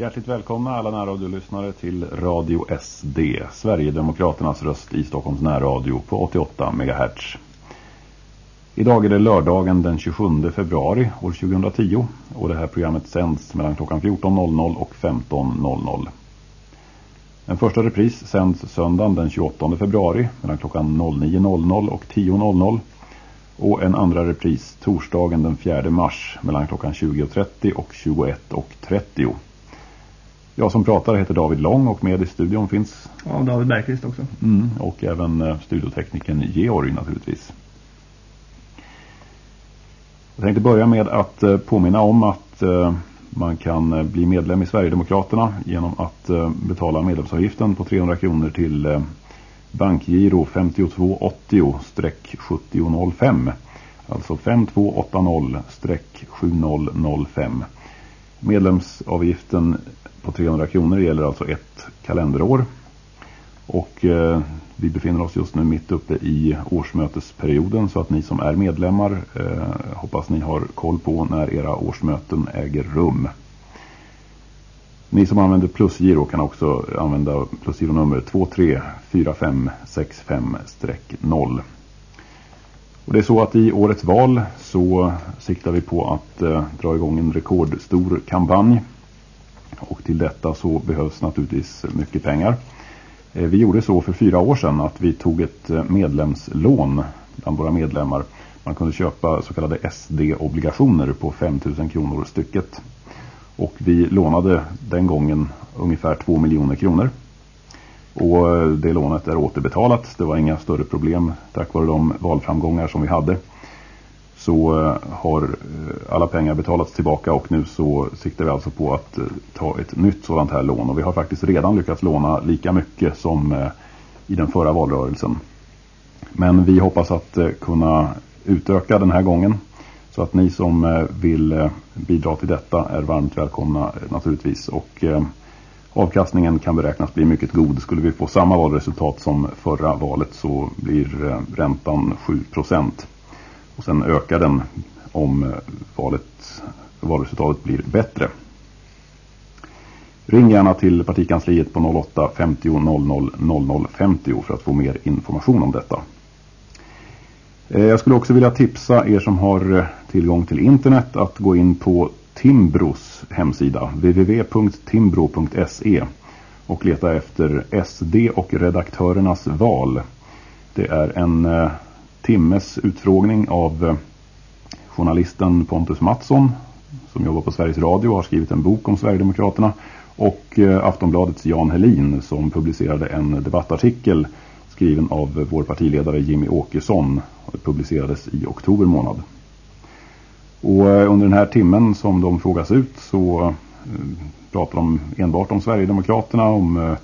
Hjärtligt välkomna alla närradiolyssnare till Radio SD, Sverigedemokraternas röst i Stockholms närradio på 88 MHz. Idag är det lördagen den 27 februari år 2010 och det här programmet sänds mellan klockan 14.00 och 15.00. En första repris sänds söndagen den 28 februari mellan klockan 09.00 och 10.00 och en andra repris torsdagen den 4 mars mellan klockan 20.30 och 21.30. Jag som pratar heter David Lång och med i studion finns... Ja, David Bergqvist också. Mm, och även eh, studiotekniken Georg naturligtvis. Jag tänkte börja med att eh, påminna om att eh, man kan bli medlem i Sverigedemokraterna genom att betala medlemsavgiften på 300 kronor till bankgiro 5280-7005. Alltså 5280-7005. Medlemsavgiften på 300 kronor gäller alltså ett kalenderår. Och eh, vi befinner oss just nu mitt uppe i årsmötesperioden så att ni som är medlemmar eh, hoppas ni har koll på när era årsmöten äger rum. Ni som använder plusgiro kan också använda plusgironummer 234565-0. Och det är så att i årets val så siktar vi på att eh, dra igång en rekordstor kampanj. Och till detta så behövs naturligtvis mycket pengar. Eh, vi gjorde så för fyra år sedan att vi tog ett eh, medlemslån bland våra medlemmar. Man kunde köpa så kallade SD-obligationer på 5000 kronor stycket. Och vi lånade den gången ungefär 2 miljoner kronor. Och eh, det lånet är återbetalat. Det var inga större problem tack vare de valframgångar som vi hade. Så eh, har eh, alla pengar betalats tillbaka och nu så siktar vi alltså på att ta ett nytt sådant här lån. Och vi har faktiskt redan lyckats låna lika mycket som i den förra valrörelsen. Men vi hoppas att kunna utöka den här gången. Så att ni som vill bidra till detta är varmt välkomna naturligtvis. Och avkastningen kan beräknas bli mycket god. Skulle vi få samma valresultat som förra valet så blir eh, räntan 7 procent. Och sen ökar den om eh, valet, valresultatet blir bättre. Ring gärna till partikansliet på 08 50 00 00 50 för att få mer information om detta. Eh, jag skulle också vilja tipsa er som har tillgång till internet att gå in på Timbros hemsida www.timbro.se och leta efter SD och redaktörernas val. Det är en eh, timmes utfrågning av eh, journalisten Pontus Mattsson som jobbar på Sveriges Radio och har skrivit en bok om Sverigedemokraterna och eh, Aftonbladets Jan Helin som publicerade en debattartikel skriven av vår partiledare Jimmy Åkesson och publicerades i oktober månad. Och eh, under den här timmen som de frågas ut så eh, pratar de enbart om Sverigedemokraterna, om eh,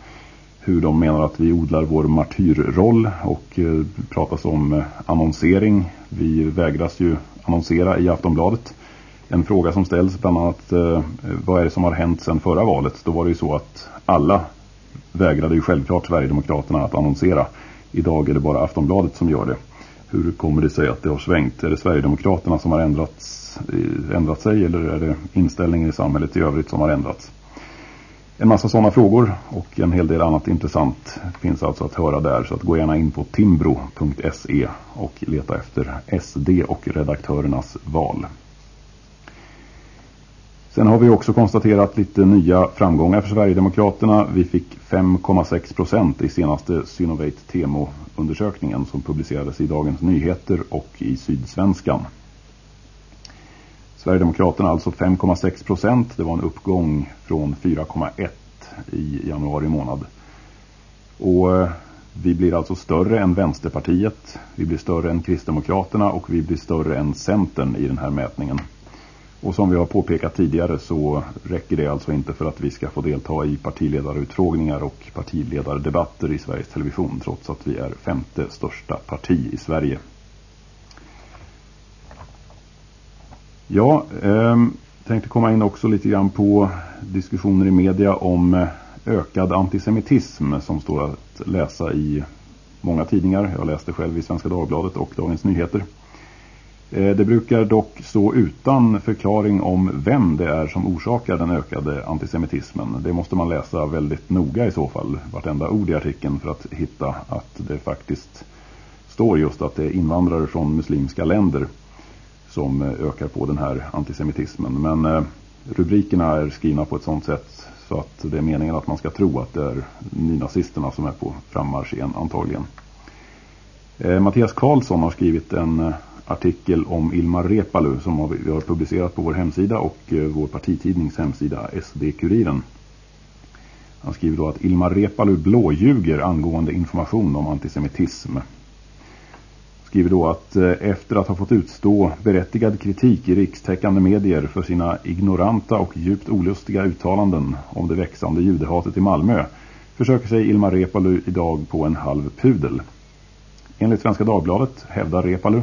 hur de menar att vi odlar vår martyrroll och pratas om annonsering. Vi vägras ju annonsera i Aftonbladet. En fråga som ställs bland annat, vad är det som har hänt sedan förra valet? Då var det ju så att alla vägrade ju självklart Sverigedemokraterna att annonsera. Idag är det bara Aftonbladet som gör det. Hur kommer det sig att det har svängt? Är det Sverigedemokraterna som har ändrats eh, ändrat sig eller är det inställningen i samhället i övrigt som har ändrats? En massa sådana frågor och en hel del annat intressant finns alltså att höra där så att gå gärna in på timbro.se och leta efter SD och redaktörernas val. Sen har vi också konstaterat lite nya framgångar för Sverigedemokraterna. Vi fick 5,6 procent i senaste Synovate Temo-undersökningen som publicerades i Dagens Nyheter och i Sydsvenskan. Sverigedemokraterna alltså 5,6 procent. Det var en uppgång från 4,1 i januari månad. Och eh, vi blir alltså större än Vänsterpartiet, vi blir större än Kristdemokraterna och vi blir större än Centern i den här mätningen. Och som vi har påpekat tidigare så räcker det alltså inte för att vi ska få delta i partiledarutfrågningar och partiledardebatter i Sveriges Television trots att vi är femte största parti i Sverige. Ja, eh, tänkte komma in också lite grann på diskussioner i media om eh, ökad antisemitism som står att läsa i många tidningar. Jag läste själv i Svenska Dagbladet och Dagens Nyheter. Eh, det brukar dock stå utan förklaring om vem det är som orsakar den ökade antisemitismen. Det måste man läsa väldigt noga i så fall, vartenda ord i artikeln för att hitta att det faktiskt står just att det är invandrare från muslimska länder som eh, ökar på den här antisemitismen. Men eh, rubrikerna är skrivna på ett sådant sätt så att det är meningen att man ska tro att det är nynazisterna som är på frammarsch igen antagligen. Mattias Karlsson har skrivit en artikel om Ilmar Repalu som vi har publicerat på vår hemsida och eh, vår partitidnings hemsida SD-kuriren. Han skriver då att Ilmar Repalu blåljuger angående information om antisemitism. Skriver då att eh, efter att ha fått utstå berättigad kritik i rikstäckande medier för sina ignoranta och djupt olustiga uttalanden om det växande judehatet i Malmö försöker sig Ilmar Repalu idag på en halv pudel. Enligt Svenska Dagbladet hävdar Repalu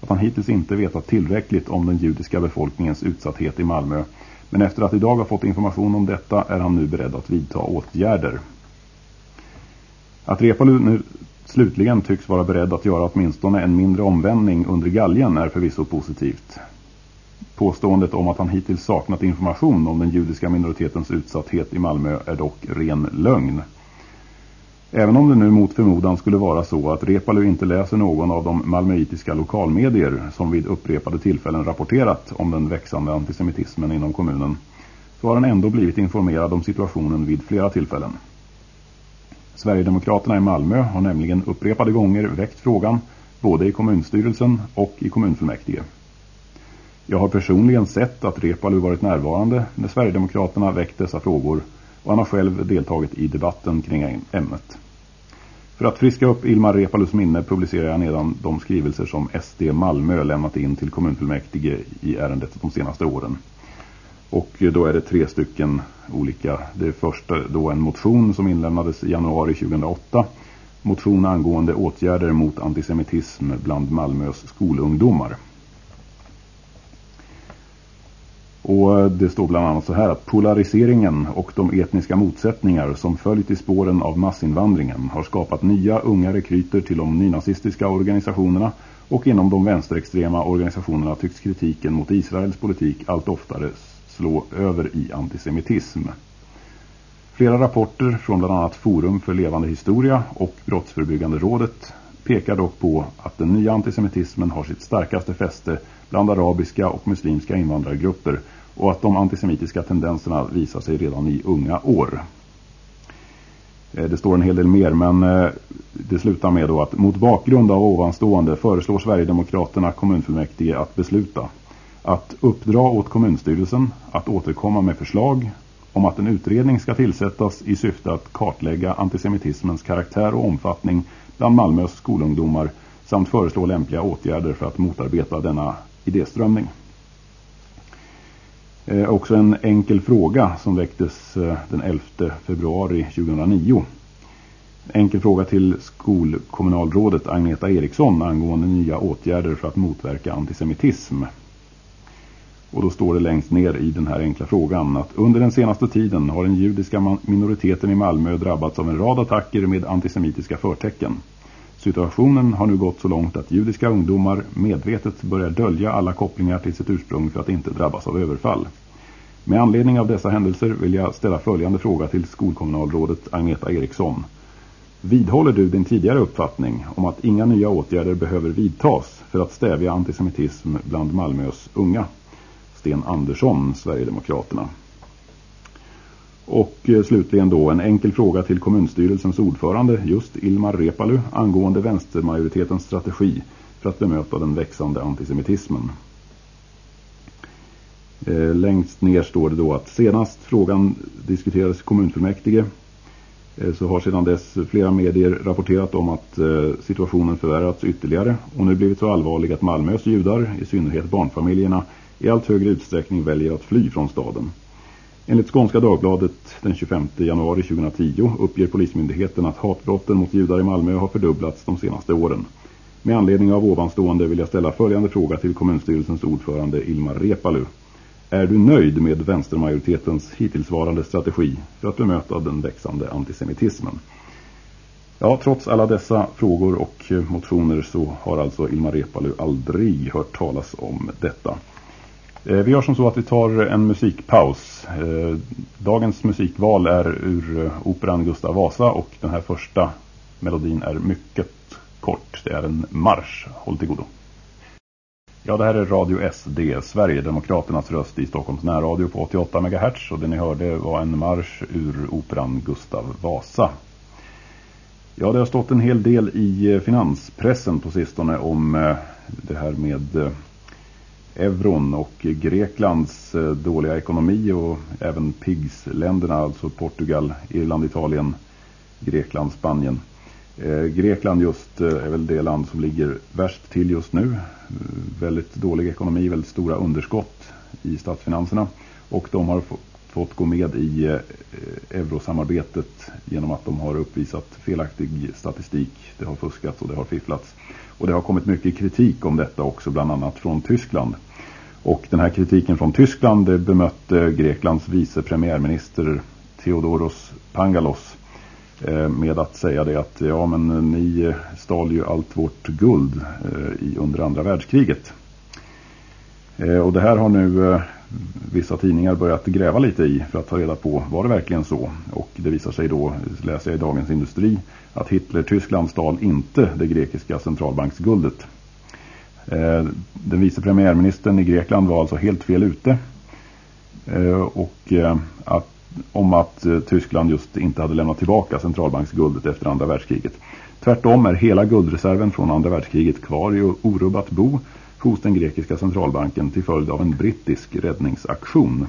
att han hittills inte vetat tillräckligt om den judiska befolkningens utsatthet i Malmö. Men efter att idag ha fått information om detta är han nu beredd att vidta åtgärder. Att Repalu nu slutligen tycks vara beredd att göra åtminstone en mindre omvändning under galgen är förvisso positivt. Påståendet om att han hittills saknat information om den judiska minoritetens utsatthet i Malmö är dock ren lögn. Även om det nu mot förmodan skulle vara så att Repalu inte läser någon av de malmöitiska lokalmedier som vid upprepade tillfällen rapporterat om den växande antisemitismen inom kommunen så har han ändå blivit informerad om situationen vid flera tillfällen. Sverigedemokraterna i Malmö har nämligen upprepade gånger väckt frågan både i kommunstyrelsen och i kommunfullmäktige. Jag har personligen sett att Repalu varit närvarande när Sverigedemokraterna väckt dessa frågor och han har själv deltagit i debatten kring ämnet. För att friska upp Ilmar Repalus minne publicerar jag nedan de skrivelser som SD Malmö lämnat in till kommunfullmäktige i ärendet de senaste åren. Och då är det tre stycken olika. Det första då en motion som inlämnades i januari 2008. Motion angående åtgärder mot antisemitism bland Malmös skolungdomar. Och det står bland annat så här att polariseringen och de etniska motsättningar som följt i spåren av massinvandringen har skapat nya unga rekryter till de nynazistiska organisationerna och inom de vänsterextrema organisationerna tycks kritiken mot Israels politik allt oftare slå över i antisemitism. Flera rapporter från bland annat Forum för levande historia och Brottsförebyggande rådet pekar dock på att den nya antisemitismen har sitt starkaste fäste bland arabiska och muslimska invandrargrupper och att de antisemitiska tendenserna visar sig redan i unga år. Eh, det står en hel del mer men eh, det slutar med då att mot bakgrund av ovanstående föreslår Sverigedemokraterna kommunfullmäktige att besluta att uppdra åt kommunstyrelsen att återkomma med förslag om att en utredning ska tillsättas i syfte att kartlägga antisemitismens karaktär och omfattning bland Malmös skolungdomar samt föreslå lämpliga åtgärder för att motarbeta denna idéströmning. Eh, också en enkel fråga som väcktes eh, den 11 februari 2009. Enkel fråga till skolkommunalrådet Agneta Eriksson angående nya åtgärder för att motverka antisemitism. Och då står det längst ner i den här enkla frågan att under den senaste tiden har den judiska minoriteten i Malmö drabbats av en rad attacker med antisemitiska förtecken. Situationen har nu gått så långt att judiska ungdomar medvetet börjar dölja alla kopplingar till sitt ursprung för att inte drabbas av överfall. Med anledning av dessa händelser vill jag ställa följande fråga till skolkommunalrådet Agneta Eriksson. Vidhåller du din tidigare uppfattning om att inga nya åtgärder behöver vidtas för att stävja antisemitism bland Malmös unga? Sten Andersson, Sverigedemokraterna. Och eh, slutligen då en enkel fråga till kommunstyrelsens ordförande, just Ilmar Repalu, angående vänstermajoritetens strategi för att bemöta den växande antisemitismen. Eh, längst ner står det då att senast frågan diskuterades i kommunfullmäktige eh, så har sedan dess flera medier rapporterat om att situationen förvärrats ytterligare och nu blivit så allvarlig att Malmös judar, i synnerhet barnfamiljerna, i allt högre utsträckning väljer att fly från staden. Enligt Skånska Dagbladet den 25 januari 2010 uppger Polismyndigheten att hatbrotten mot judar i Malmö har fördubblats de senaste åren. Med anledning av ovanstående vill jag ställa följande fråga till kommunstyrelsens ordförande Ilmar Repalu. Är du nöjd med vänstermajoritetens hittillsvarande strategi för att bemöta den växande antisemitismen? Ja, trots alla dessa frågor och eh, motioner så har alltså Ilmar Reepalu aldrig hört talas om detta. Eh, vi gör som så att vi tar en musikpaus. Eh, dagens musikval är ur eh, operan Gustav Vasa och den här första melodin är mycket kort. Det är en marsch. Håll till godo. Ja, det här är Radio SD, Sverigedemokraternas röst i Stockholms närradio på 88 MHz. Och det ni hörde var en marsch ur operan Gustav Vasa. Ja, det har stått en hel del i finanspressen på sistone om det här med euron och Greklands eh, dåliga ekonomi och även PIGS-länderna, alltså Portugal, Irland, Italien, Grekland, Spanien. Eh, Grekland just eh, är väl det land som ligger värst till just nu. Väldigt dålig ekonomi, väldigt stora underskott i statsfinanserna. Och de har fått gå med i eh, eurosamarbetet genom att de har uppvisat felaktig statistik. Det har fuskats och det har fifflats. Och det har kommit mycket kritik om detta också bland annat från Tyskland. Och den här kritiken från Tyskland bemötte Greklands vice premiärminister Theodoros Pangalos eh, med att säga det att ja men ni eh, stal ju allt vårt guld under andra världskriget. Och det här har nu vissa tidningar börjat gräva lite i för att ta reda på var det verkligen så. Och det visar sig då, läser jag i Dagens Industri, att Hitler-Tyskland stal inte det grekiska centralbanksguldet. Eh, den vice premiärministern i Grekland var alltså helt fel ute. Eh, och eh, att, om att Tyskland just inte hade lämnat tillbaka centralbanksguldet efter andra världskriget. Tvärtom är hela guldreserven från andra världskriget kvar i orubbat bo hos den grekiska centralbanken till följd av en brittisk räddningsaktion.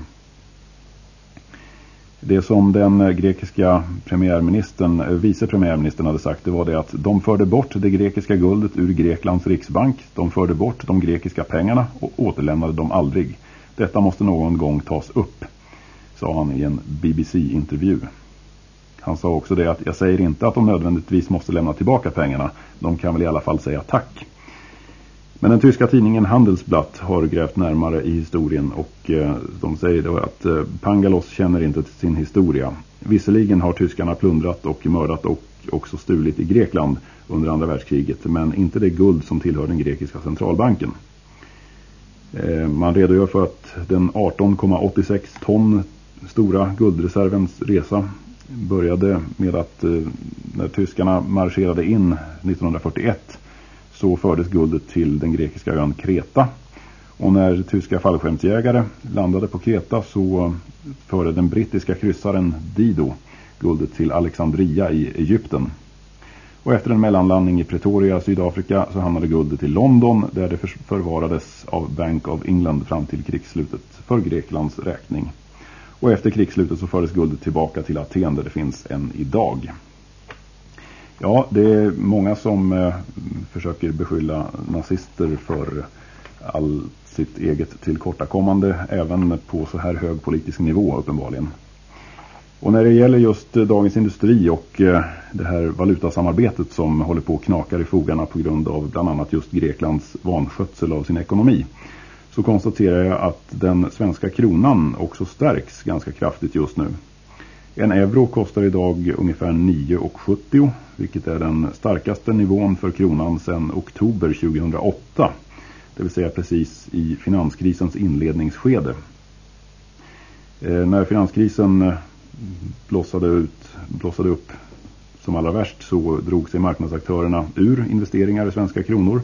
Det som den grekiska premiärministern, eh, vice premiärministern hade sagt det var det att de förde bort det grekiska guldet ur Greklands riksbank. De förde bort de grekiska pengarna och återlämnade dem aldrig. Detta måste någon gång tas upp, sa han i en BBC-intervju. Han sa också det att jag säger inte att de nödvändigtvis måste lämna tillbaka pengarna. De kan väl i alla fall säga tack. Men den tyska tidningen Handelsblatt har grävt närmare i historien och eh, de säger då att eh, Pangalos känner inte till sin historia. Visserligen har tyskarna plundrat och mördat och också stulit i Grekland under andra världskriget men inte det guld som tillhör den grekiska centralbanken. Eh, man redogör för att den 18,86 ton stora guldreservens resa började med att när tyskarna marscherade in 1941 så fördes guldet till den grekiska ön Kreta. Och när tyska fallskärmsjägare landade på Kreta så förde den brittiska kryssaren Dido guldet till Alexandria i Egypten. Och efter en mellanlandning i Pretoria, Sydafrika så hamnade guldet i London där det förvarades av Bank of England fram till krigsslutet för Greklands räkning. Och efter krigsslutet så fördes guldet tillbaka till Aten där det finns än idag. Ja, det är många som eh, försöker beskylla nazister för all sitt eget tillkortakommande även på så här hög politisk nivå uppenbarligen. Och när det gäller just eh, Dagens Industri och eh, det här valutasamarbetet som håller på att knakar i fogarna på grund av bland annat just Greklands vanskötsel av sin ekonomi så konstaterar jag att den svenska kronan också stärks ganska kraftigt just nu. En euro kostar idag ungefär 9,70 vilket är den starkaste nivån för kronan sedan oktober 2008. Det vill säga precis i finanskrisens inledningsskede. Eh, när finanskrisen eh, blossade, ut, blossade upp som allra värst så drog sig marknadsaktörerna ur investeringar i svenska kronor.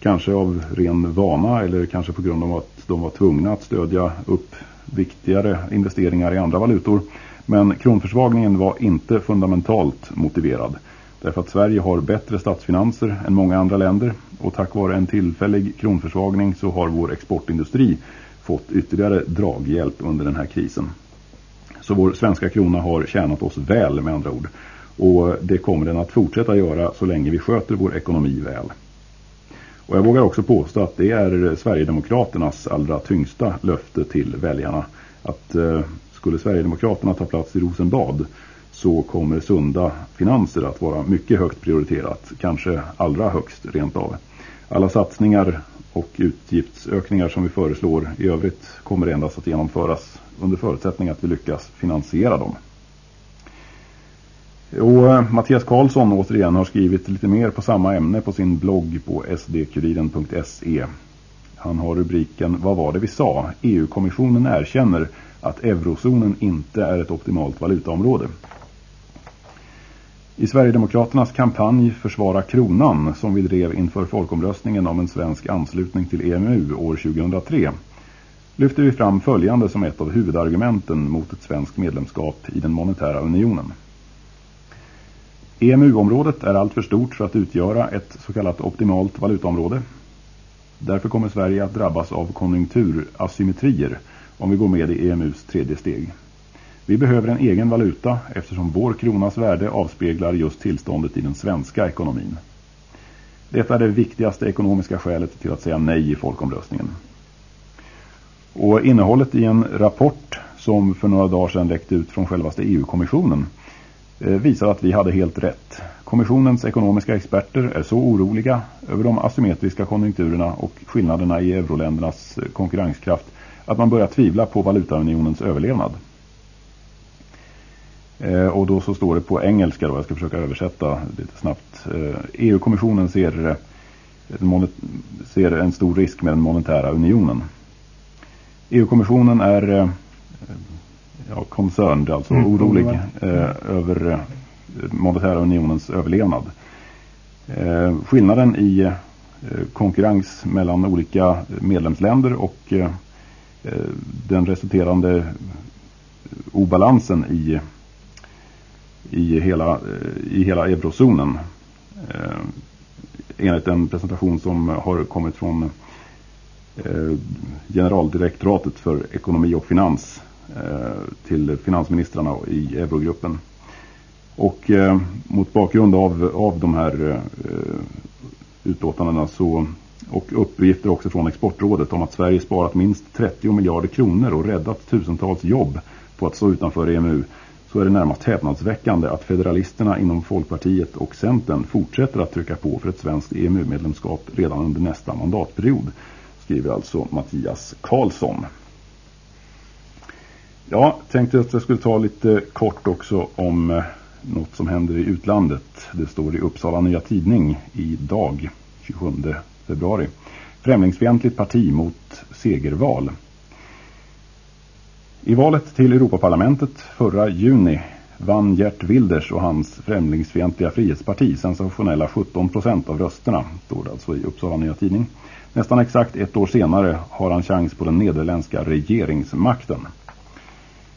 Kanske av ren vana eller kanske på grund av att de var tvungna att stödja upp viktigare investeringar i andra valutor. Men kronförsvagningen var inte fundamentalt motiverad. Därför att Sverige har bättre statsfinanser än många andra länder och tack vare en tillfällig kronförsvagning så har vår exportindustri fått ytterligare draghjälp under den här krisen. Så vår svenska krona har tjänat oss väl med andra ord. Och det kommer den att fortsätta göra så länge vi sköter vår ekonomi väl. Och jag vågar också påstå att det är Sverigedemokraternas allra tyngsta löfte till väljarna. Att eh, skulle Sverigedemokraterna ta plats i Rosenbad så kommer sunda finanser att vara mycket högt prioriterat. Kanske allra högst rent av. Alla satsningar och utgiftsökningar som vi föreslår i övrigt kommer endast att genomföras under förutsättning att vi lyckas finansiera dem. Och eh, Mattias Karlsson återigen har skrivit lite mer på samma ämne på sin blogg på sdkuriden.se. Han har rubriken Vad var det vi sa? EU-kommissionen erkänner att eurozonen inte är ett optimalt valutaområde. I Sverigedemokraternas kampanj Försvara kronan som vi drev inför folkomröstningen om en svensk anslutning till EMU år 2003 lyfter vi fram följande som ett av huvudargumenten mot ett svenskt medlemskap i den monetära unionen. EMU-området är alltför stort för att utgöra ett så kallat optimalt valutaområde. Därför kommer Sverige att drabbas av konjunkturasymmetrier om vi går med i EMUs tredje steg. Vi behöver en egen valuta eftersom vår kronas värde avspeglar just tillståndet i den svenska ekonomin. Detta är det viktigaste ekonomiska skälet till att säga nej i folkomröstningen. Och innehållet i en rapport som för några dagar sedan läckte ut från självaste EU-kommissionen eh, visar att vi hade helt rätt. Kommissionens ekonomiska experter är så oroliga över de asymmetriska konjunkturerna och skillnaderna i euroländernas eh, konkurrenskraft att man börjar tvivla på valutaunionens överlevnad. Eh, och då så står det på engelska då, jag ska försöka översätta lite snabbt. EU-kommissionen ser, ser en stor risk med den monetära unionen. EU-kommissionen är eh, ja, concerned, alltså mm, orolig eh, över eh, monetära unionens överlevnad. Eh, skillnaden i eh, konkurrens mellan olika medlemsländer och eh, Eh, den resulterande obalansen i, i, hela, eh, i hela eurozonen eh, enligt en presentation som har kommit från generaldirektoratet för ekonomi och finans till finansministrarna i Eurogruppen. Och mot bakgrund av, av de här utlåtandena så, och uppgifter också från Exportrådet om att Sverige sparat minst 30 miljarder kronor och räddat tusentals jobb på att stå utanför EMU så är det närmast häpnadsväckande att federalisterna inom Folkpartiet och Centern fortsätter att trycka på för ett svenskt EMU-medlemskap redan under nästa mandatperiod skriver alltså Mattias Karlsson. Ja, tänkte att jag skulle ta lite kort också om eh, något som händer i utlandet. Det står i Uppsala Nya Tidning idag, 27 februari. Främlingsfientligt parti mot segerval. I valet till Europaparlamentet förra juni vann Gert Wilders och hans främlingsfientliga frihetsparti sensationella 17 procent av rösterna, står det alltså i Uppsala Nya Tidning. Nästan exakt ett år senare har han chans på den nederländska regeringsmakten.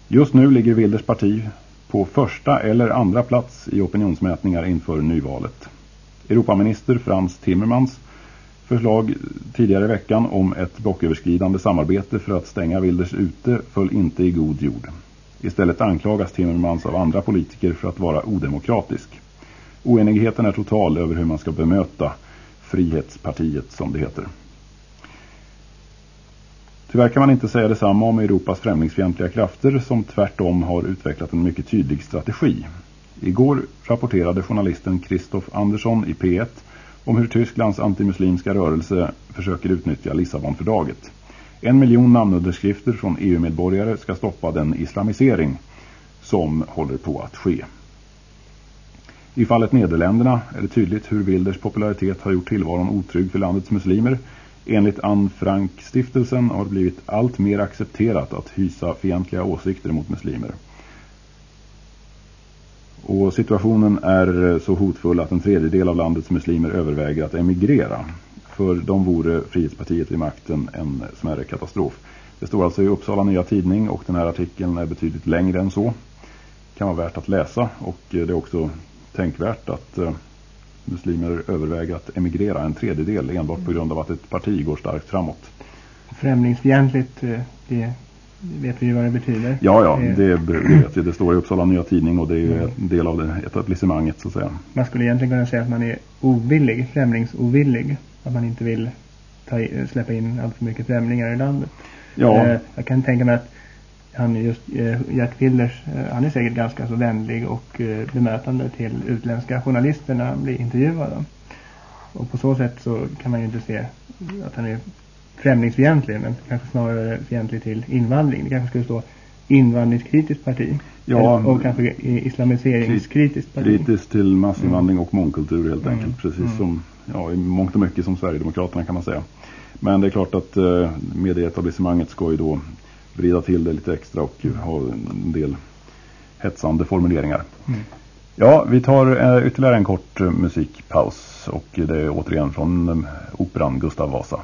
Just nu ligger Wilders parti på första eller andra plats i opinionsmätningar inför nyvalet. Europaminister Frans Timmermans förslag tidigare i veckan om ett blocköverskridande samarbete för att stänga Wilders ute föll inte i god jord. Istället anklagas Timmermans av andra politiker för att vara odemokratisk. Oenigheten är total över hur man ska bemöta Frihetspartiet som det heter. Tyvärr kan man inte säga detsamma om Europas främlingsfientliga krafter som tvärtom har utvecklat en mycket tydlig strategi. Igår rapporterade journalisten Christoph Andersson i P1 om hur Tysklands antimuslimska rörelse försöker utnyttja Lissabonfördraget. En miljon namnunderskrifter från EU-medborgare ska stoppa den islamisering som håller på att ske. I fallet Nederländerna är det tydligt hur Wilders popularitet har gjort tillvaron otrygg för landets muslimer- Enligt Anne Frank-stiftelsen har det blivit allt mer accepterat att hysa fientliga åsikter mot muslimer. Och situationen är eh, så hotfull att en tredjedel av landets muslimer överväger att emigrera. För de vore Frihetspartiet vid makten en smärre katastrof. Det står alltså i Uppsala Nya Tidning och den här artikeln är betydligt längre än så. Det kan vara värt att läsa och eh, det är också tänkvärt att eh, muslimer överväger att emigrera en tredjedel enbart på grund av att ett parti går starkt framåt. Främlingsfientligt, det vet ju vad det betyder. Ja, ja, eh, det, vet vi. Det står i Uppsala Nya Tidning och det är ju mm. en del av det etablissemanget så att säga. Man skulle egentligen kunna säga att man är ovillig, främlingsovillig. Att man inte vill ta, släppa in allt för mycket främlingar i landet. Ja. Eh, jag kan tänka mig att han just eh, Gert Wilders, eh, han är säkert ganska så vänlig och eh, bemötande till utländska journalister när han blir intervjuad. Och på så sätt så kan man ju inte se att han är främlingsfientlig men kanske snarare fientlig till invandring. Det kanske skulle stå invandringskritiskt parti. Ja, och kanske islamiseringskritiskt parti. Kritiskt till massinvandring och mångkultur helt enkelt. Mm. Precis mm. som, ja, i mångt och mycket som Sverigedemokraterna kan man säga. Men det är klart att eh, medieetablissemanget ska ju då vrida till det lite extra och ha en del hetsande formuleringar. Mm. Ja, vi tar eh, ytterligare en kort eh, musikpaus och det är återigen från eh, operan Gustav Vasa.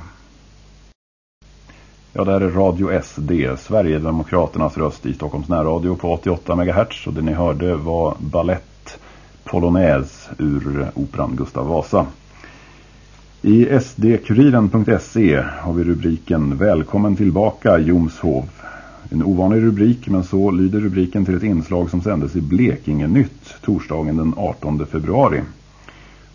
Ja, det här är Radio SD, Sverigedemokraternas röst i Stockholms närradio på 88 MHz. Och det ni hörde var ballett Polonaise ur operan Gustav Vasa. I sdkuriren.se har vi rubriken Välkommen tillbaka Jomshov. En ovanlig rubrik men så lyder rubriken till ett inslag som sändes i Blekinge Nytt torsdagen den 18 februari.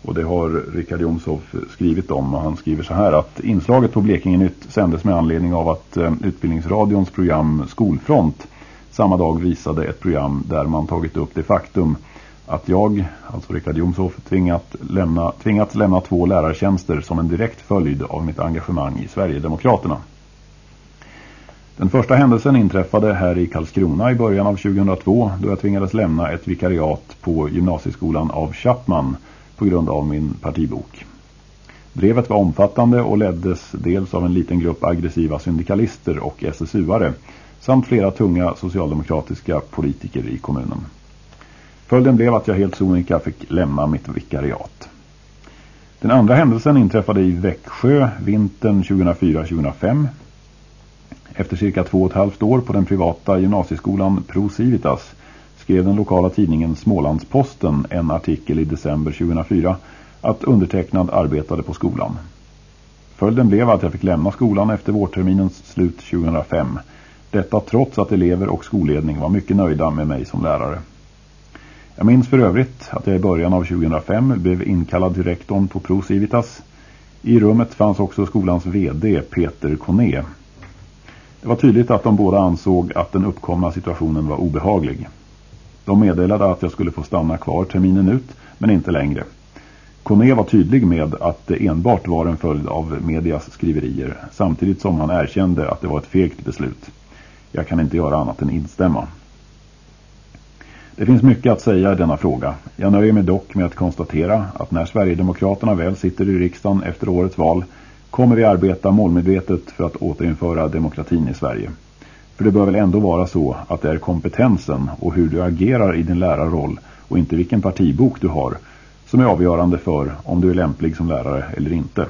Och det har Richard Jomshoff skrivit om och han skriver så här att inslaget på Blekinge Nytt sändes med anledning av att eh, Utbildningsradions program Skolfront samma dag visade ett program där man tagit upp det faktum att jag, alltså Richard Jomshoff, tvingat lämna, tvingats lämna två lärartjänster som en direkt följd av mitt engagemang i Sverigedemokraterna. Den första händelsen inträffade här i Karlskrona i början av 2002 då jag tvingades lämna ett vikariat på gymnasieskolan av Chapman på grund av min partibok. Brevet var omfattande och leddes dels av en liten grupp aggressiva syndikalister och SSU-are samt flera tunga socialdemokratiska politiker i kommunen. Följden blev att jag helt sonika fick lämna mitt vikariat. Den andra händelsen inträffade i Växjö vintern 2004-2005 efter cirka två och ett halvt år på den privata gymnasieskolan ProCivitas skrev den lokala tidningen Smålandsposten en artikel i december 2004 att undertecknad arbetade på skolan. Följden blev att jag fick lämna skolan efter vårterminens slut 2005. Detta trots att elever och skolledning var mycket nöjda med mig som lärare. Jag minns för övrigt att jag i början av 2005 blev inkallad till rektorn på ProCivitas. I rummet fanns också skolans vd Peter Kone. det var tydligt att de båda ansåg att den uppkomna situationen var obehaglig. De meddelade att jag skulle få stanna kvar terminen ut, men inte längre. Kone var tydlig med att det enbart var en följd av medias skriverier, samtidigt som han erkände att det var ett fegt beslut. Jag kan inte göra annat än instämma. Det finns mycket att säga i denna fråga. Jag nöjer mig dock med att konstatera att när Sverigedemokraterna väl sitter i riksdagen efter årets val kommer vi arbeta målmedvetet för att återinföra demokratin i Sverige. För det bör väl ändå vara så att det är kompetensen och hur du agerar i din lärarroll och inte vilken partibok du har som är avgörande för om du är lämplig som lärare eller inte. Jag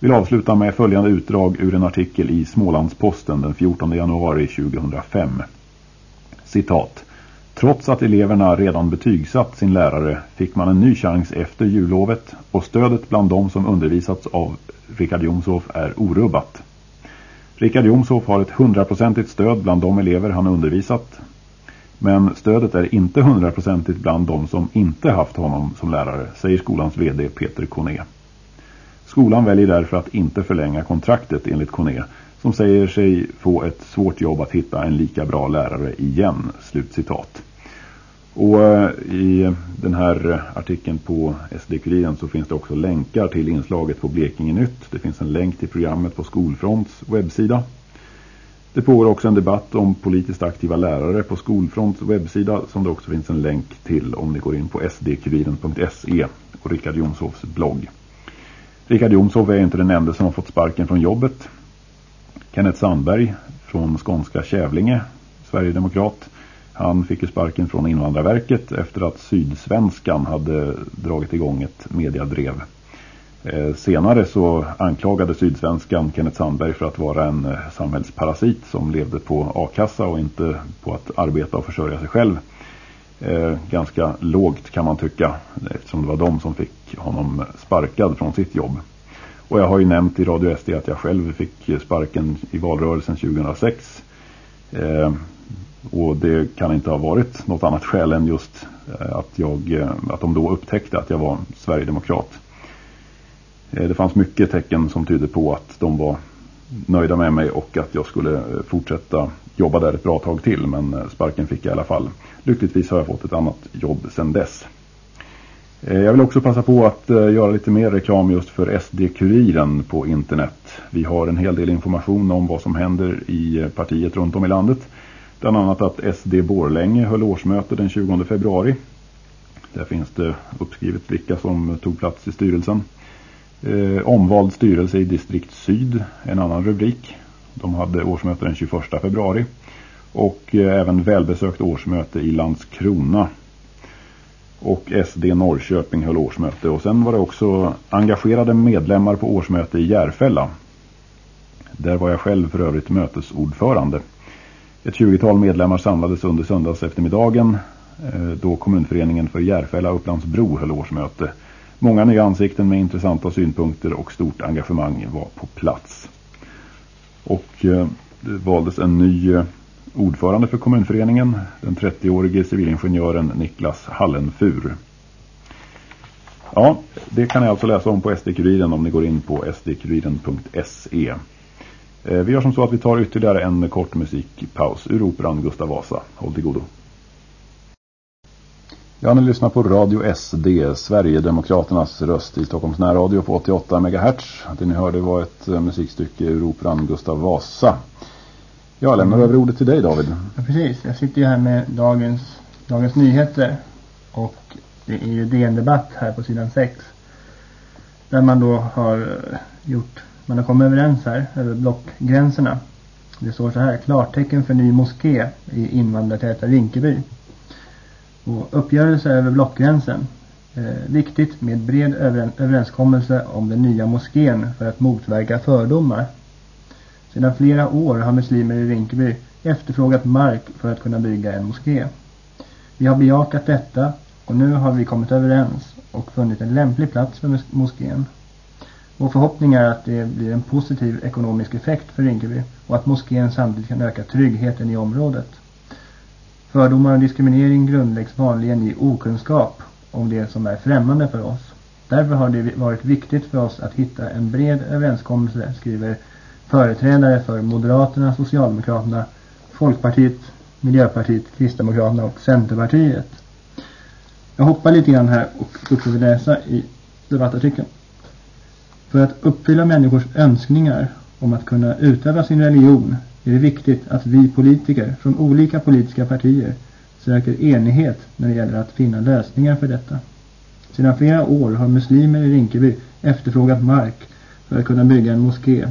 vill avsluta med följande utdrag ur en artikel i Smålandsposten den 14 januari 2005. Citat. Trots att eleverna redan betygsatt sin lärare fick man en ny chans efter jullovet och stödet bland dem som undervisats av Richard Jomshoff är orubbat. Richard Jomshoff har ett hundraprocentigt stöd bland de elever han undervisat. Men stödet är inte hundraprocentigt bland de som inte haft honom som lärare, säger skolans vd Peter Kone. Skolan väljer därför att inte förlänga kontraktet enligt Kone, som säger sig få ett svårt jobb att hitta en lika bra lärare igen. Slutcitat. Och eh, i den här eh, artikeln på SD-kuriren så finns det också länkar till inslaget på Blekinge Nytt. Det finns en länk till programmet på Skolfronts webbsida. Det pågår också en debatt om politiskt aktiva lärare på Skolfronts webbsida som det också finns en länk till om ni går in på sdkuriren.se och Richard Jomshoffs blogg. Richard Jomshoff är inte den enda som har fått sparken från jobbet. Kenneth Sandberg från skånska Kävlinge, Sverigedemokrat- han fick ju sparken från Invandrarverket efter att Sydsvenskan hade dragit igång ett mediadrev. Eh, senare så anklagade Sydsvenskan Kenneth Sandberg för att vara en eh, samhällsparasit som levde på a-kassa och inte på att arbeta och försörja sig själv. Eh, ganska lågt kan man tycka eftersom det var de som fick honom sparkad från sitt jobb. Och jag har ju nämnt i Radio SD att jag själv fick sparken i valrörelsen 2006. Och det kan inte ha varit något annat skäl än just eh, att, jag, eh, att de då upptäckte att jag var Sverigedemokrat. Eh, det fanns mycket tecken som tydde på att de var nöjda med mig och att jag skulle fortsätta jobba där ett bra tag till. Men sparken fick jag i alla fall. Lyckligtvis har jag fått ett annat jobb sedan dess. Jag vill också passa på att göra lite mer reklam just för SD-kuriren på internet. Vi har en hel del information om vad som händer i partiet runt om i landet. Bland annat att SD Borlänge höll årsmöte den 20 februari. Där finns det uppskrivet vilka som tog plats i styrelsen. Eh, omvald styrelse i distrikt syd, en annan rubrik. De hade årsmöte den 21 februari. Och eh, även välbesökt årsmöte i Landskrona och SD Norrköping höll årsmöte. Och sen var det också engagerade medlemmar på årsmöte i Järfälla. Där var jag själv för övrigt mötesordförande. Ett 20-tal medlemmar samlades under söndags eftermiddagen eh, då kommunföreningen för Järfälla Upplandsbro höll årsmöte. Många nya ansikten med intressanta synpunkter och stort engagemang var på plats. Och eh, det valdes en ny eh, ordförande för kommunföreningen, den 30-årige civilingenjören Niklas Hallenfur. Ja, det kan ni alltså läsa om på SD-kuriren om ni går in på sdkuriden.se. Eh, vi gör som så att vi tar ytterligare en kort musikpaus ur operan Gustav Vasa. Håll till godo. Ja, ni lyssnar på Radio SD, Sverigedemokraternas röst i Stockholms närradio på 88 MHz. Det ni hörde var ett eh, musikstycke ur operan Gustav Vasa. Jag lämnar mm. över ordet till dig David. Ja, precis. Jag sitter ju här med dagens, dagens nyheter. Och det är ju DN-debatt här på sidan 6. Där man då har eh, gjort, man har kommit överens här över blockgränserna. Det står så här, klartecken för ny moské i invandrartäta Rinkeby. Och uppgörelse över blockgränsen. Eh, viktigt med bred överenskommelse om den nya moskén för att motverka fördomar. Sedan flera år har muslimer i Rinkeby efterfrågat mark för att kunna bygga en moské. Vi har bejakat detta och nu har vi kommit överens och funnit en lämplig plats för moskén. Vår förhoppning är att det blir en positiv ekonomisk effekt för Rinkeby och att moskén samtidigt kan öka tryggheten i området. Fördomar och diskriminering grundläggs vanligen i okunskap om det som är främmande för oss. Därför har det varit viktigt för oss att hitta en bred överenskommelse, skriver företrädare för Moderaterna, Socialdemokraterna, Folkpartiet, Miljöpartiet, Kristdemokraterna och Centerpartiet. Jag hoppar lite grann här och fortsätter läsa i debattartikeln. För att uppfylla människors önskningar om att kunna utöva sin religion är det viktigt att vi politiker från olika politiska partier söker enighet när det gäller att finna lösningar för detta. Sedan flera år har muslimer i Rinkeby efterfrågat mark för att kunna bygga en moské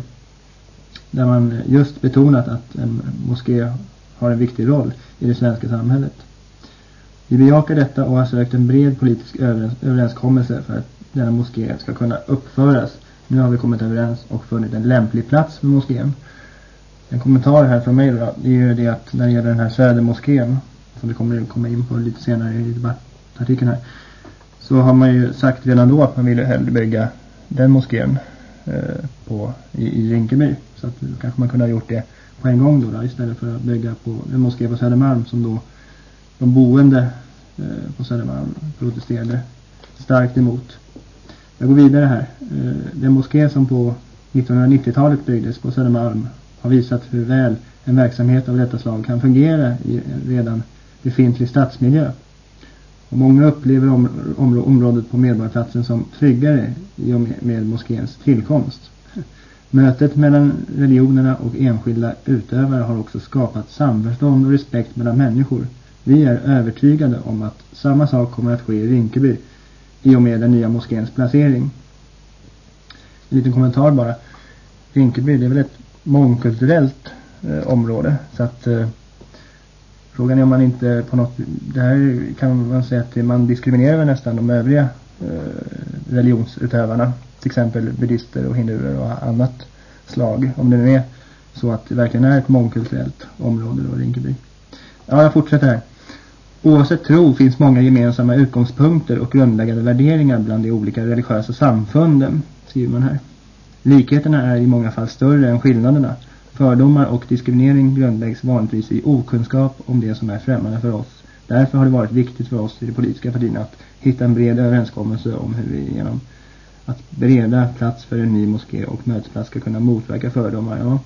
där man just betonat att en moské har en viktig roll i det svenska samhället. Vi bejakar detta och har sökt en bred politisk överenskommelse för att denna moské ska kunna uppföras. Nu har vi kommit överens och funnit en lämplig plats för moskén. En kommentar här från mig då, det är ju det att när det gäller den här Södermoskén som vi kommer komma in på lite senare i debattartikeln här så har man ju sagt redan då att man ville hellre bygga den moskén eh, på, i, i Rinkeby. Så att kanske man kunde ha gjort det på en gång då, då istället för att bygga på en moské på Södermalm som då de boende eh, på Södermalm protesterade starkt emot. Jag går vidare här. Eh, den moské som på 1990-talet byggdes på Södermalm har visat hur väl en verksamhet av detta slag kan fungera i en redan befintlig stadsmiljö. Och många upplever om, om, området på Medborgarplatsen som tryggare i och med moskéns tillkomst. Mötet mellan religionerna och enskilda utövare har också skapat samförstånd och respekt mellan människor. Vi är övertygade om att samma sak kommer att ske i Rinkeby i och med den nya moskéns placering. En liten kommentar bara. Rinkeby det är väl ett mångkulturellt eh, område så att eh, frågan är om man inte på något det här kan man säga att man diskriminerar nästan de övriga eh, religionsutövarna till exempel buddhister och hinduer och annat slag. Om det nu är så att det verkligen är ett mångkulturellt område då, Rinkeby. Ja, jag fortsätter här. Oavsett tro finns många gemensamma utgångspunkter och grundläggande värderingar bland de olika religiösa samfunden, skriver man här. Likheterna är i många fall större än skillnaderna. Fördomar och diskriminering grundläggs vanligtvis i okunskap om det som är främmande för oss. Därför har det varit viktigt för oss i de politiska partierna att hitta en bred överenskommelse om hur vi genom att bereda plats för en ny moské och mötesplats ska kunna motverka fördomar. Ja.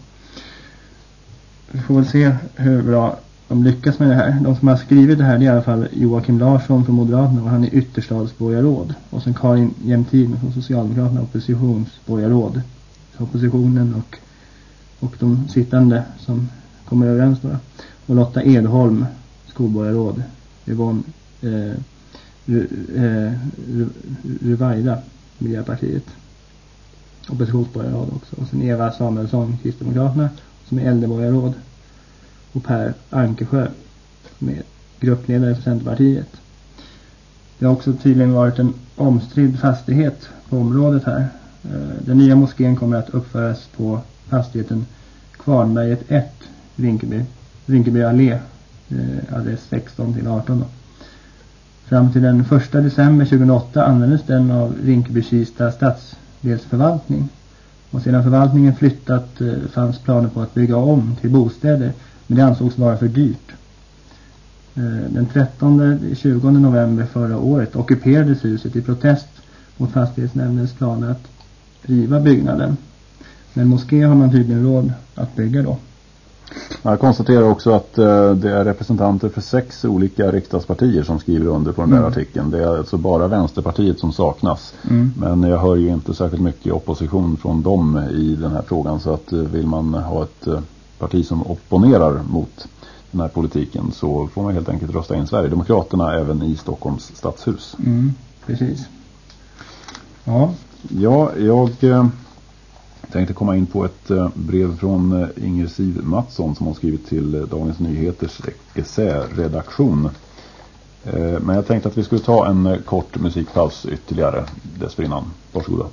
Vi får väl se hur bra de lyckas med det här. De som har skrivit det här det är i alla fall Joakim Larsson från Moderaterna och han är ytterstadsborgarråd. Och sen Karin Jämtin från Socialdemokraterna oppositionsborgarråd. Så oppositionen och, och de sittande som kommer överens då. Och Lotta Edholm, skolborgarråd. Yvonne eh, eh, Ruvaida, Miljöpartiet. Oppositionsborgarråd också. Och sen Eva Samuelsson, Kristdemokraterna, som är äldreborgarråd och Per Ankersjö som är gruppledare för Centerpartiet. Det har också tydligen varit en omstridd fastighet på området här. Eh, den nya moskén kommer att uppföras på fastigheten Kvarnberget 1 Rinkeby, Rinkeby allé, eh, adress 16 till 18 då. Fram till den 1 december 2008 användes den av Rinkeby-Kista stadsdelsförvaltning. Och sedan förvaltningen flyttat eh, fanns planer på att bygga om till bostäder men det ansågs vara för dyrt. Eh, den 13-20 november förra året ockuperades huset i protest mot fastighetsnämndens planer att riva byggnaden. Men moské har man tydligen råd att bygga då. Jag konstaterar också att eh, det är representanter för sex olika riksdagspartier som skriver under på den där mm. artikeln. Det är alltså bara Vänsterpartiet som saknas. Mm. Men jag hör ju inte särskilt mycket opposition från dem i den här frågan. Så att eh, vill man ha ett parti som opponerar mot den här politiken så får man helt enkelt rösta in Sverigedemokraterna även i Stockholms stadshus. Mm, precis. Ja. Ja, jag eh, tänkte komma in på ett eh, brev från eh, Inger Siv Mattsson som hon skrivit till Dagens Nyheters essä-redaktion. Men jag tänkte att vi skulle ta en kort musikpaus ytterligare dessförinnan. Varsågoda.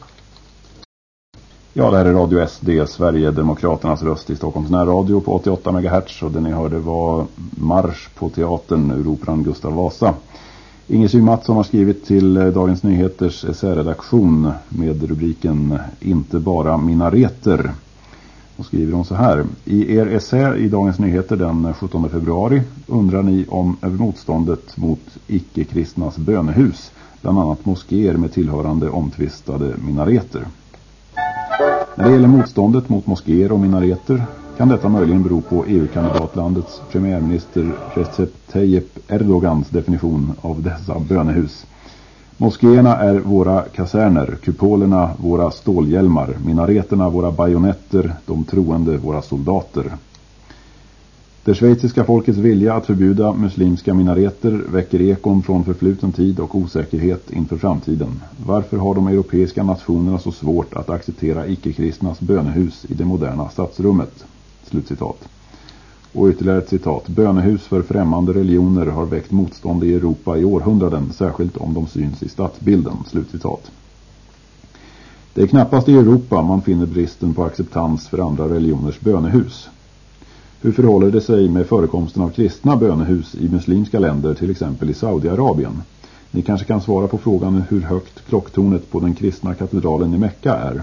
Ja, det här är Radio SD, Sverigedemokraternas röst i Stockholms närradio på 88 MHz. Och det ni hörde var Marsch på teatern ur operan Gustav Vasa. Inger som har skrivit till eh, Dagens Nyheters essäredaktion med rubriken Inte bara minareter. Och skriver hon så här. I er essä i Dagens Nyheter den 17 februari undrar ni om över motståndet mot icke-kristnas bönehus. Bland annat moskéer med tillhörande omtvistade minareter. När det gäller motståndet mot moskéer och minareter kan detta möjligen bero på EU-kandidatlandets premiärminister Recep Tayyip Erdogans definition av dessa bönehus. Moskéerna är våra kaserner, kupolerna våra stålhjälmar, minareterna våra bajonetter, de troende våra soldater. Det schweiziska folkets vilja att förbjuda muslimska minareter väcker ekon från förfluten tid och osäkerhet inför framtiden. Varför har de europeiska nationerna så svårt att acceptera icke-kristnas bönehus i det moderna stadsrummet? Slutcitat. Och ytterligare ett citat. Bönehus för främmande religioner har väckt motstånd i Europa i århundraden, särskilt om de syns i stadsbilden. Slutcitat. Det är knappast i Europa man finner bristen på acceptans för andra religioners bönehus. Hur förhåller det sig med förekomsten av kristna bönehus i muslimska länder, till exempel i Saudiarabien? Ni kanske kan svara på frågan hur högt klocktornet på den kristna katedralen i Mekka är.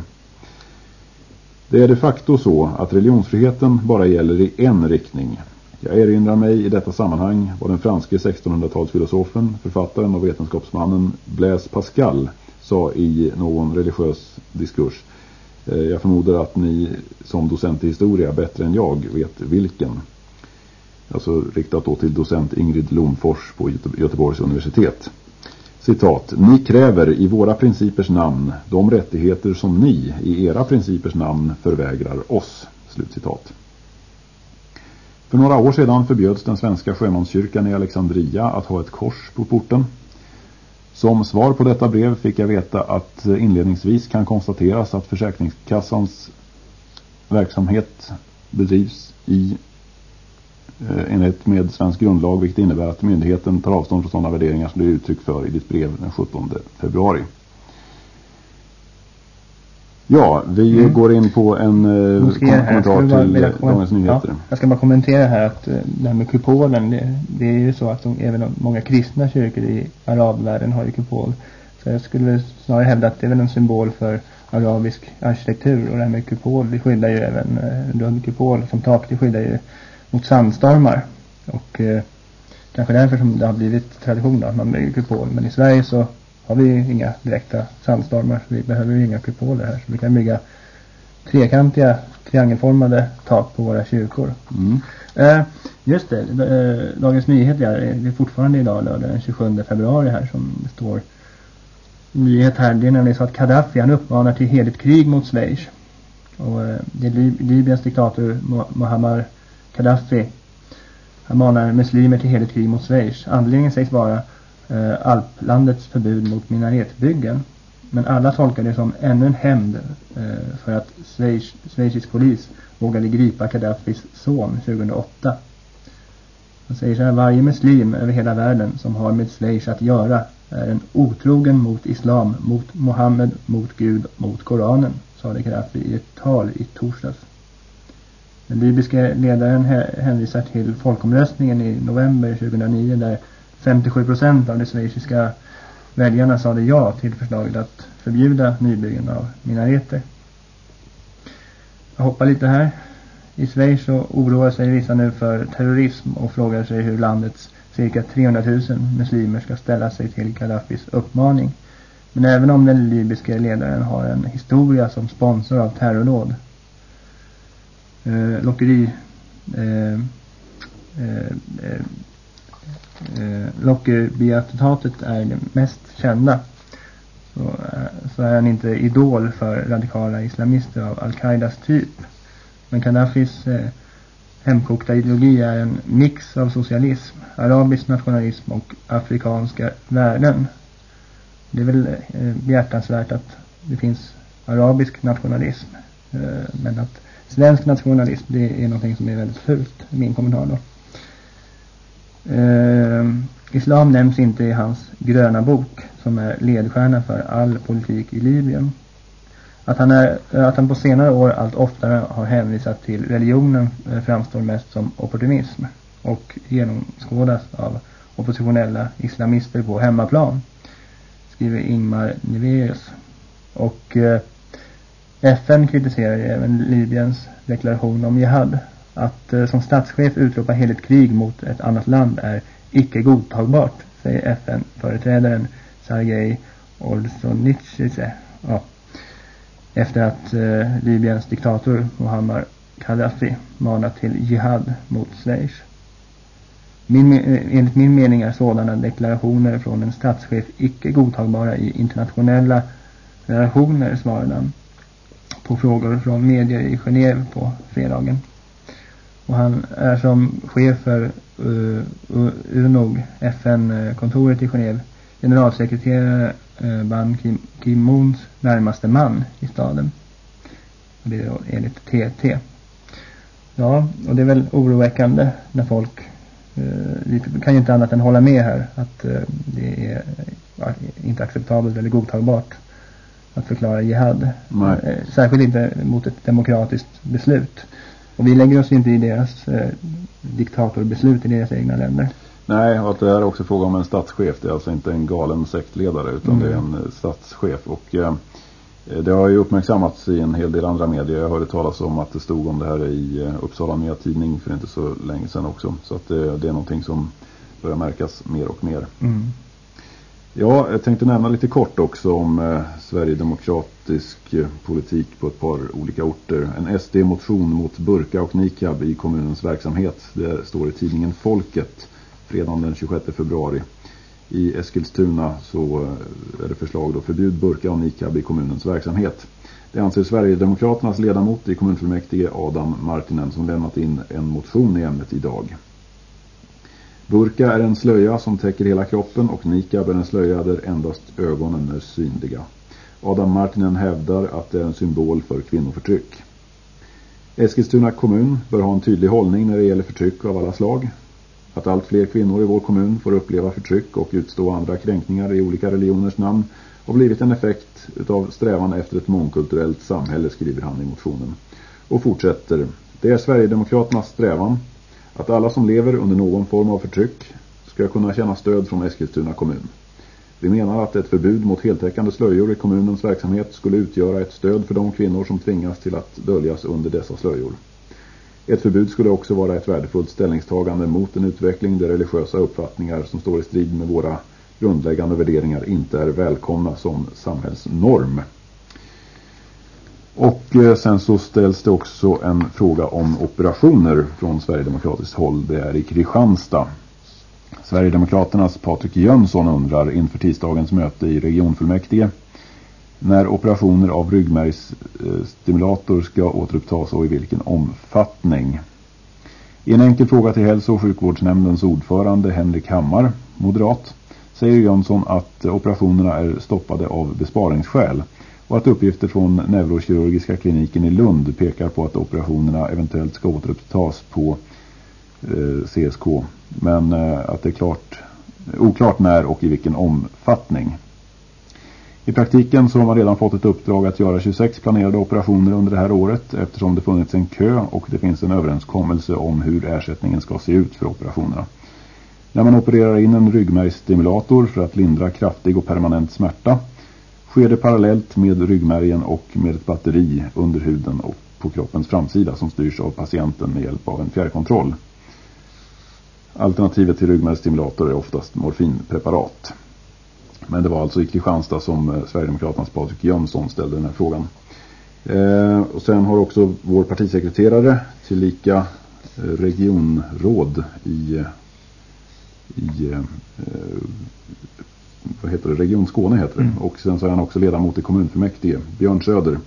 Det är de facto så att religionsfriheten bara gäller i en riktning. Jag erinrar mig i detta sammanhang vad den franske 1600-talsfilosofen, författaren och vetenskapsmannen Blaise Pascal sa i någon religiös diskurs Eh, jag förmodar att ni som docent i historia bättre än jag vet vilken. Alltså riktat då till docent Ingrid Lomfors på Göteborgs universitet. Citat. Ni kräver i våra principers namn de rättigheter som ni i era principers namn förvägrar oss. Slutcitat. För några år sedan förbjöds den svenska sjömanskyrkan i Alexandria att ha ett kors på porten. Som svar på detta brev fick jag veta att eh, inledningsvis kan konstateras att Försäkringskassans verksamhet bedrivs i eh, enlighet med svensk grundlag vilket innebär att myndigheten tar avstånd från sådana värderingar som du uttryck för i ditt brev den 17 februari. Ja, vi mm. går in på en eh, kommentar till eh, Dagens Nyheter. Ja, jag ska bara kommentera här att eh, det här med kupolen, det, det är ju så att de, även många kristna kyrkor i arabvärlden har ju kupol. Så jag skulle snarare hävda att det är väl en symbol för arabisk arkitektur och det här med kupol, det skyddar ju även en rund kupol som tak, det skyddar ju mot sandstormar. Och eh, kanske därför som det har blivit tradition då, att man bygger kupol. Men i Sverige så har vi inga direkta sandstormar så vi behöver inga kupoler här. Så vi kan bygga trekantiga, triangelformade tak på våra kyrkor. Mm. Eh, just det, eh, Dagens Nyheter, det är fortfarande idag lördag den 27 februari här som det står nyhet här. Det är nämligen så att Gaddafi han uppmanar till heligt krig mot Schweiz. Och eh, det är Lib Libyens diktator Muammar Gaddafi. Han manar muslimer till heligt krig mot Schweiz. Anledningen sägs vara eh, alplandets förbud mot minaretbyggen. Men alla tolkar det som ännu en hämnd eh, för att Schweiz, schweizisk polis vågade gripa Gaddafis son 2008. Han säger så här, varje muslim över hela världen som har med Schweiz att göra är en otrogen mot islam, mot Mohammed, mot Gud, mot Koranen, sade Gaddafi i ett tal i torsdags. Den libyske ledaren hänvisar till folkomröstningen i november 2009 där 57% av de schweiziska väljarna sade ja till förslaget att förbjuda nybyggen av minareter. Jag hoppar lite här. I Schweiz så oroar sig vissa nu för terrorism och frågar sig hur landets cirka 300 000 muslimer ska ställa sig till Gaddafis uppmaning. Men även om den libyske ledaren har en historia som sponsor av terrordåd. Eh, lockeri eh, eh, eh eh, Lockerbie-attentatet är det mest kända. Så, eh, så är han inte idol för radikala islamister av Al-Qaidas typ. Men Gaddafis eh, hemkokta ideologi är en mix av socialism, arabisk nationalism och afrikanska värden. Det är väl eh, behjärtansvärt att det finns arabisk nationalism. Eh, men att svensk nationalism det är någonting som är väldigt fult, min kommentar då. Eh, islam nämns inte i hans gröna bok som är ledstjärna för all politik i Libyen. Att han, är, att han på senare år allt oftare har hänvisat till religionen eh, framstår mest som opportunism och genomskådas av oppositionella islamister på hemmaplan, skriver Ingmar Niveus. Och eh, FN kritiserar även Libyens deklaration om jihad. Att eh, som statschef utropa heligt krig mot ett annat land är icke godtagbart, säger FN-företrädaren Sergej Olsonitsche. Ja efter att eh, Libyens diktator Muammar Gaddafi manat till jihad mot Schweiz. Min, eh, enligt min mening är sådana deklarationer från en statschef icke godtagbara i internationella relationer, svarade han på frågor från medier i Genève på fredagen. Och han är som chef för uh, UNOG, FN-kontoret i Genève, generalsekreterare uh, Ban Ki-moons närmaste man i staden. Och det är enligt TT. Ja, och det är väl oroväckande när folk eh, vi kan ju inte annat än hålla med här att eh, det är inte acceptabelt eller godtagbart att förklara jihad. Eh, särskilt inte mot ett demokratiskt beslut. Och vi lägger oss inte i deras eh, diktatorbeslut i deras egna länder. Nej, och att det är också fråga om en statschef. Det är alltså inte en galen sektledare utan mm. det är en eh, statschef. Och eh, det har ju uppmärksammats i en hel del andra medier. Jag hörde talas om att det stod om det här i eh, Uppsala Nya Tidning för inte så länge sedan också. Så att det, det är någonting som börjar märkas mer och mer. Mm. Ja, jag tänkte nämna lite kort också om eh, Sverigedemokratisk eh, politik på ett par olika orter. En SD-motion mot burka och nikab i kommunens verksamhet. Det står i tidningen Folket fredagen den 26 februari. I Eskilstuna så eh, är det förslag då förbjud burka och nikab i kommunens verksamhet. Det anser Sverigedemokraternas ledamot i kommunfullmäktige Adam Martinen som lämnat in en motion i ämnet idag. Burka är en slöja som täcker hela kroppen och niqab är en slöja där endast ögonen är synliga. Adam Martinen hävdar att det är en symbol för kvinnoförtryck. Eskilstuna kommun bör ha en tydlig hållning när det gäller förtryck av alla slag. Att allt fler kvinnor i vår kommun får uppleva förtryck och utstå andra kränkningar i olika religioners namn har blivit en effekt av strävan efter ett mångkulturellt samhälle, skriver han i motionen. Och fortsätter. Det är Sverigedemokraternas strävan att alla som lever under någon form av förtryck ska kunna känna stöd från Eskilstuna kommun. Vi menar att ett förbud mot heltäckande slöjor i kommunens verksamhet skulle utgöra ett stöd för de kvinnor som tvingas till att döljas under dessa slöjor. Ett förbud skulle också vara ett värdefullt ställningstagande mot en utveckling där religiösa uppfattningar som står i strid med våra grundläggande värderingar inte är välkomna som samhällsnorm. Och eh, sen så ställs det också en fråga om operationer från Sverigedemokratiskt håll. Det är i Kristianstad. Sverigedemokraternas Patrik Jönsson undrar inför tisdagens möte i regionfullmäktige när operationer av ryggmärgsstimulator eh, ska återupptas och i vilken omfattning. I en enkel fråga till hälso- och sjukvårdsnämndens ordförande Henrik Hammar, moderat, säger Jönsson att operationerna är stoppade av besparingsskäl och att uppgifter från neurokirurgiska kliniken i Lund pekar på att operationerna eventuellt ska återupptas på eh, CSK men eh, att det är klart, oklart när och i vilken omfattning. I praktiken så har man redan fått ett uppdrag att göra 26 planerade operationer under det här året eftersom det funnits en kö och det finns en överenskommelse om hur ersättningen ska se ut för operationerna. När man opererar in en ryggmärgsstimulator för att lindra kraftig och permanent smärta sker det parallellt med ryggmärgen och med ett batteri under huden och på kroppens framsida som styrs av patienten med hjälp av en fjärrkontroll. Alternativet till ryggmärgsstimulator är oftast morfinpreparat. Men det var alltså i Kristianstad som eh, Sverigedemokraternas Patrik Jönsson ställde den här frågan. Eh, och sen har också vår partisekreterare tillika eh, regionråd i, eh, i eh, vad heter det, Region Skåne heter det. Mm. Och sen så är han också ledamot i kommunfullmäktige, Björn Söder.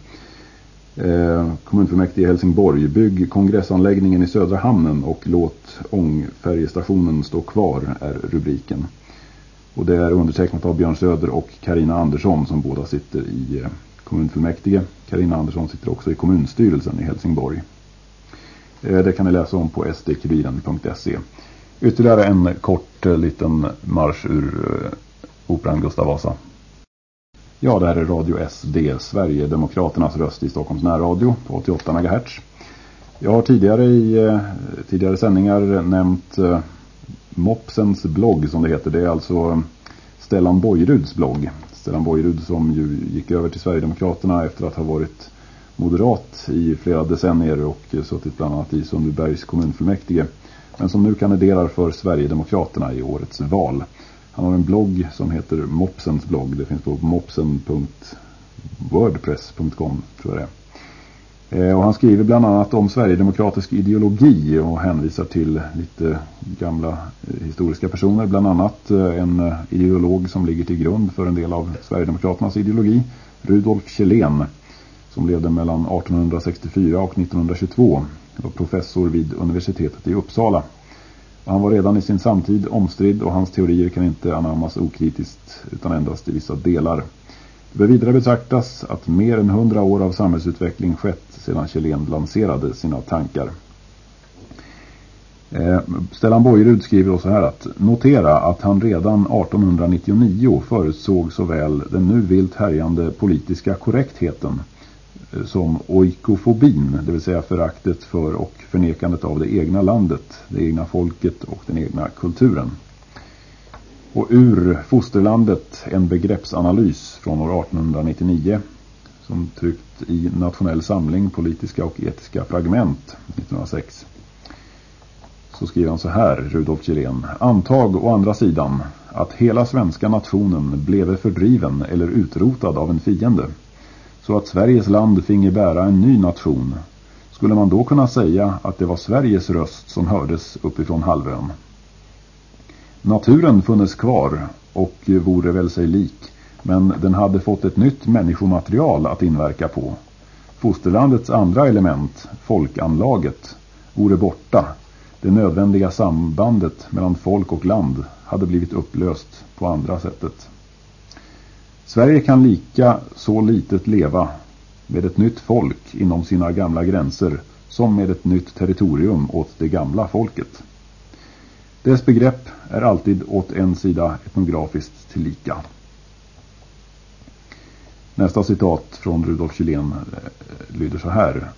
Eh, kommunfullmäktige i Helsingborg, bygg kongressanläggningen i södra hamnen och låt ångfärjestationen stå kvar är rubriken. Och det är undertecknat av Björn Söder och Karina Andersson som båda sitter i eh, kommunfullmäktige. Karina Andersson sitter också i kommunstyrelsen i Helsingborg. Eh, det kan ni läsa om på sdkuriren.se. Ytterligare en kort eh, liten marsch ur operan Gustav Vasa. Ja, det här är Radio SD, Sverigedemokraternas röst i Stockholms närradio på 88 MHz. Jag har tidigare i eh, tidigare sändningar nämnt eh, Mopsens blogg som det heter. Det är alltså eh, Stellan Bojeruds blogg. Stellan Bojerud som ju gick över till Sverigedemokraterna efter att ha varit moderat i flera decennier och suttit bland annat i Sundbybergs kommunfullmäktige. Men som nu kandiderar för Sverigedemokraterna i årets val. Han har en blogg som heter Mopsens blogg. Det finns på mopsen.wordpress.com tror jag det är. Eh, och han skriver bland annat om Sverigedemokratisk ideologi och hänvisar till lite gamla eh, historiska personer. Bland annat eh, en ideolog som ligger till grund för en del av Sverigedemokraternas ideologi, Rudolf Kjellén, som levde mellan 1864 och 1922 och professor vid universitetet i Uppsala. Han var redan i sin samtid omstridd och hans teorier kan inte anammas okritiskt utan endast i vissa delar. Det bör vidare betraktas att mer än hundra år av samhällsutveckling skett sedan Kjellén lanserade sina tankar. Eh, Stellan Bojerud skriver så här att notera att han redan 1899 förutsåg såväl den nu vilt härjande politiska korrektheten som oikofobin, det vill säga föraktet för och förnekandet av det egna landet, det egna folket och den egna kulturen. Och ur Fosterlandet en begreppsanalys från år 1899 som tryckt i Nationell samling politiska och etiska fragment 1906. Så skriver han så här, Rudolf Kjellén. Antag å andra sidan att hela svenska nationen blev fördriven eller utrotad av en fiende. Så att Sveriges land finge bära en ny nation. Skulle man då kunna säga att det var Sveriges röst som hördes uppifrån halvön? Naturen funnes kvar och vore väl sig lik men den hade fått ett nytt människomaterial att inverka på. Fosterlandets andra element, folkanlaget, vore borta. Det nödvändiga sambandet mellan folk och land hade blivit upplöst på andra sättet. Sverige kan lika så litet leva med ett nytt folk inom sina gamla gränser som med ett nytt territorium åt det gamla folket. Dess begrepp är alltid åt en sida etnografiskt tillika. Nästa citat från Rudolf Kjellén eh, lyder så här.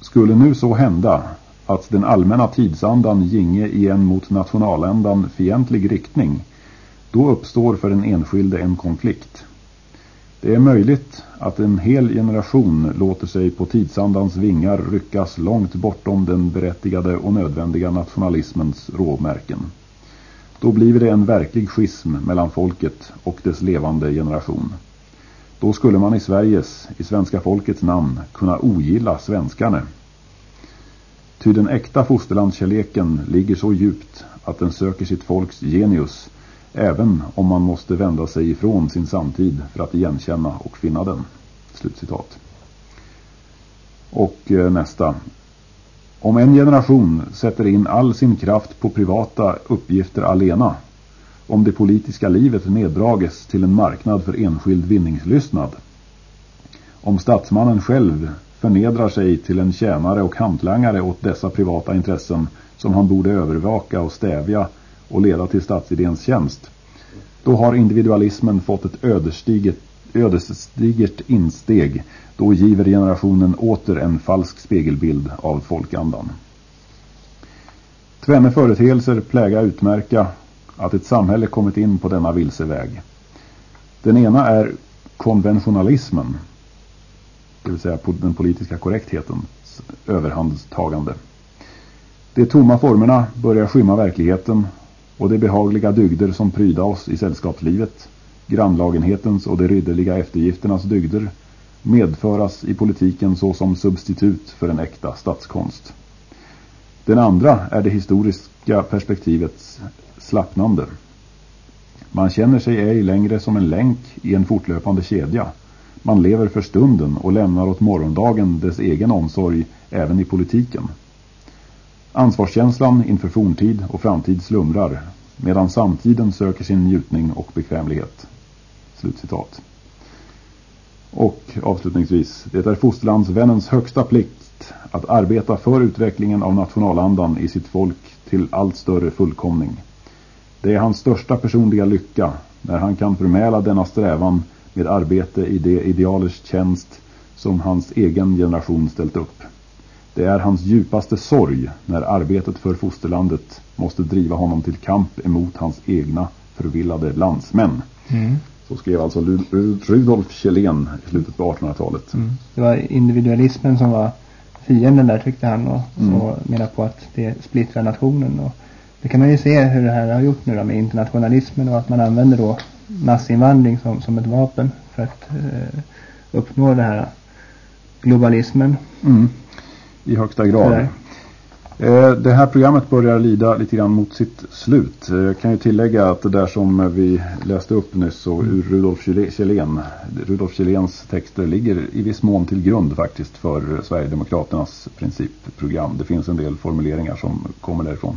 Skulle nu så hända att den allmänna tidsandan ginge i en mot nationaländan fientlig riktning, då uppstår för den enskilde en konflikt. Det är möjligt att en hel generation låter sig på tidsandans vingar ryckas långt bortom den berättigade och nödvändiga nationalismens råmärken. Då blir det en verklig schism mellan folket och dess levande generation. Då skulle man i Sveriges, i svenska folkets namn, kunna ogilla svenskarna. Ty den äkta fosterlandskärleken ligger så djupt att den söker sitt folks genius, även om man måste vända sig ifrån sin samtid för att igenkänna och finna den. Slutcitat. Och eh, nästa. Om en generation sätter in all sin kraft på privata uppgifter alena, om det politiska livet neddrages till en marknad för enskild vinningslystnad, om statsmannen själv förnedrar sig till en tjänare och hantlangare åt dessa privata intressen som han borde övervaka och stävja och leda till statsidéns tjänst, då har individualismen fått ett ödesdigert, ödesdigert insteg då giver generationen åter en falsk spegelbild av folkandan. Tvenne företeelser pläga utmärka att ett samhälle kommit in på denna vilseväg. Den ena är konventionalismen, det vill säga den politiska korrekthetens överhandstagande. De tomma formerna börjar skymma verkligheten och de behagliga dygder som pryda oss i sällskapslivet, grannlagenhetens och de ridderliga eftergifternas dygder medföras i politiken såsom substitut för en äkta statskonst. Den andra är det historiska perspektivets slappnande. Man känner sig ej längre som en länk i en fortlöpande kedja. Man lever för stunden och lämnar åt morgondagen dess egen omsorg även i politiken. Ansvarskänslan inför forntid och framtid slumrar medan samtiden söker sin njutning och bekvämlighet. Slutcitat. Och avslutningsvis, det är fosterlandsvännens högsta plikt att arbeta för utvecklingen av nationalandan i sitt folk till allt större fullkomning. Det är hans största personliga lycka när han kan förmäla denna strävan med arbete i de idealers tjänst som hans egen generation ställt upp. Det är hans djupaste sorg när arbetet för fosterlandet måste driva honom till kamp emot hans egna förvillade landsmän. Mm. Så skrev alltså Rudolf Kjellén i slutet på 1800-talet. Mm. Det var individualismen som var fienden där tyckte han och, mm. och menar på att det splittrar nationen. Och det kan man ju se hur det här har gjort nu då med internationalismen och att man använder då massinvandring som, som ett vapen för att eh, uppnå det här globalismen. Mm. I högsta grad. Eh, det här programmet börjar lida lite grann mot sitt slut. Eh, jag kan ju tillägga att det där som vi läste upp nyss och ur Rudolf Kjellén, Rudolf Kjelléns texter ligger i viss mån till grund faktiskt för Sverigedemokraternas principprogram. Det finns en del formuleringar som kommer därifrån.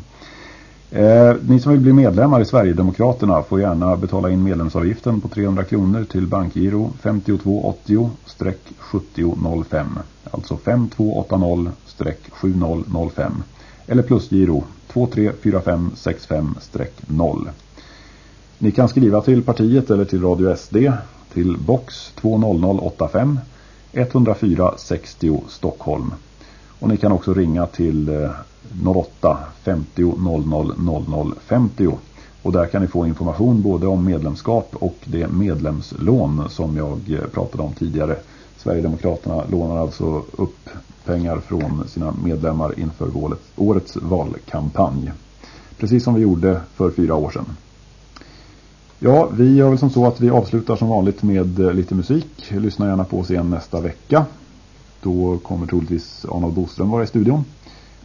Eh, ni som vill bli medlemmar i Sverigedemokraterna får gärna betala in medlemsavgiften på 300 kronor till bankgiro 5280-7005. Alltså 5280-7005. Eller plusgiro 234565-0. Ni kan skriva till partiet eller till Radio SD till box 20085 104 60 Stockholm. Och ni kan också ringa till eh, 08 50 00 00 50 och där kan ni få information både om medlemskap och det medlemslån som jag eh, pratade om tidigare. Sverigedemokraterna lånar alltså upp pengar från sina medlemmar inför årets valkampanj. Precis som vi gjorde för fyra år sedan. Ja, vi gör väl som så att vi avslutar som vanligt med eh, lite musik. Lyssna gärna på oss igen nästa vecka. Då kommer troligtvis Arnold Boström vara i studion.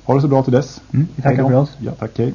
Ha det så bra till dess. Mm, vi tackar för oss. Ja, tack. Hej.